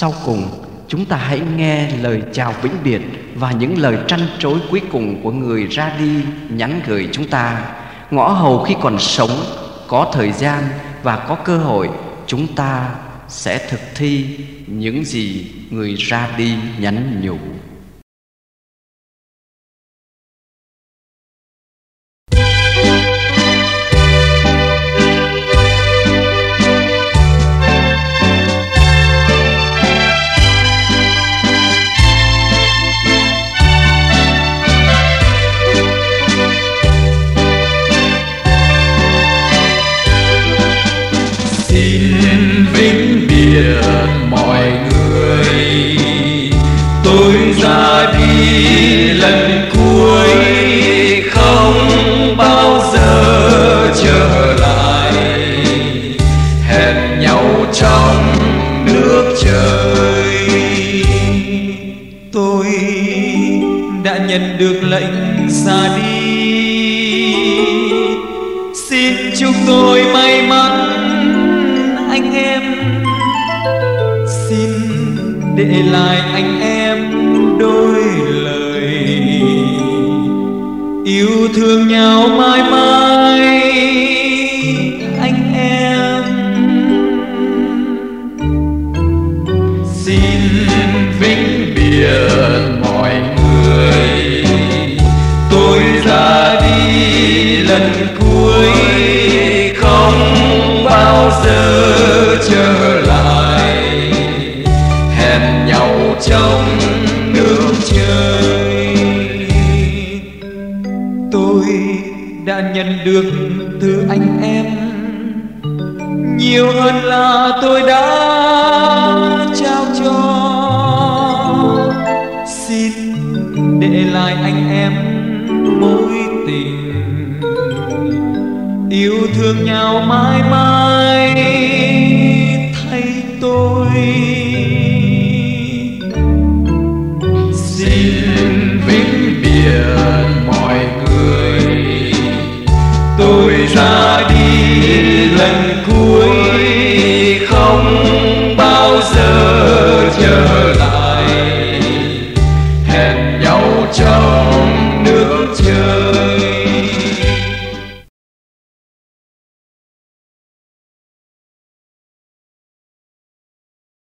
Sau cùng, chúng ta hãy nghe lời chào vĩnh biệt và những lời trăn trối cuối cùng của người ra đi nhắn gửi chúng ta. Ngõ hầu khi còn sống, có thời gian và có cơ hội, chúng ta sẽ thực thi những gì người ra đi nhắn nhủ. Tất mọi người. Tôi ra đi lần cuối không bao giờ trở lại. Hẹn nhau trong nước trời. Tôi đã nhận được lệnh ra đi để lại anh em đôi lời. Yêu thương nhau mãi mãi, anh em. Xin vĩnh biệt mọi người. Tôi ra đi lần cuối không bao giờ nhận được từ anh em. Nhiều hơn là tôi đã trao cho. Xin để lại anh em mối tình. Yêu thương nhau mãi mãi thay tôi. Ta đi lần cuối không bao giờ trở lại